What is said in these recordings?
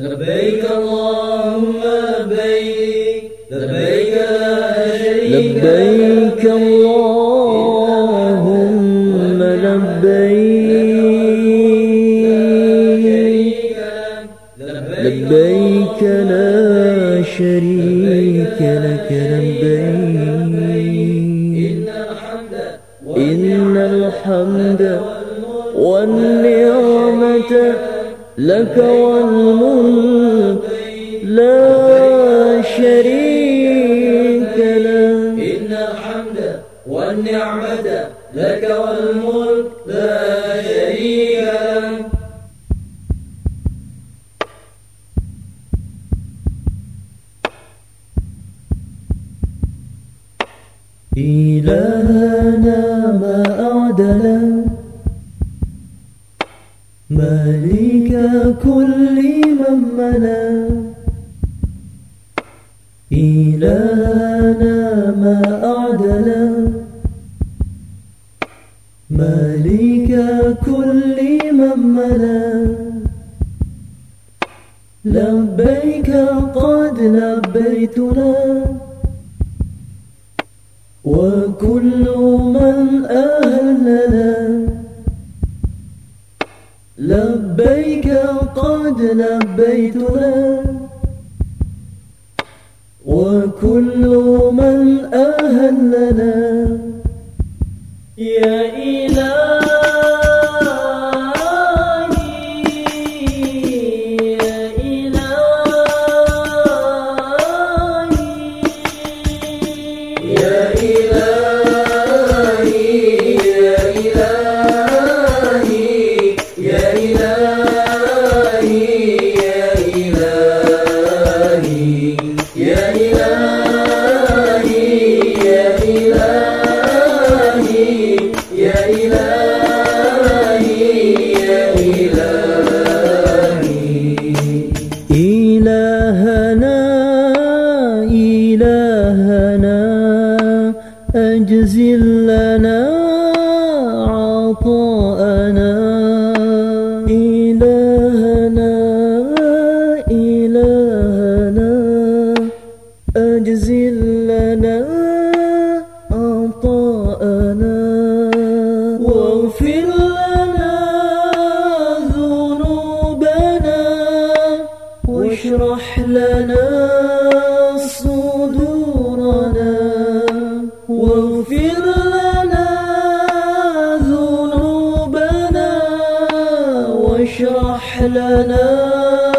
لبيك اللهم لبيك لبيك لا شريك لبيك اللهم لبيك لبيك لا شريك لك لبيك. إن الحمد والنعمة لك والملك لا شريك له. إن الحمد والنعمة لك والملك لا شريك له. إلهنا ما أعدل كل من ملا. إلهنا ما أعدل. مالك كل من ملا. لبيك قد لبيتنا. وكل من أهلنا قد لبيتنا وكل من أهلنا لنا عطاءنا. إلهنا إلهنا. أجزل لنا عطاءنا. واغفر لنا ذنوبنا. واشرح لنا na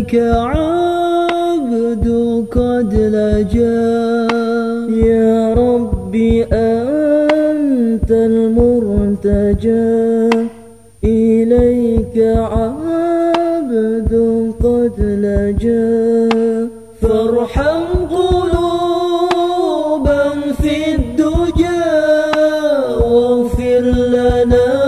إليك عبد قد لجأ. يا ربي أنت المرتجى. إليك عبد قد لجأ. فارحم قلوبا في الدجى واغفر لنا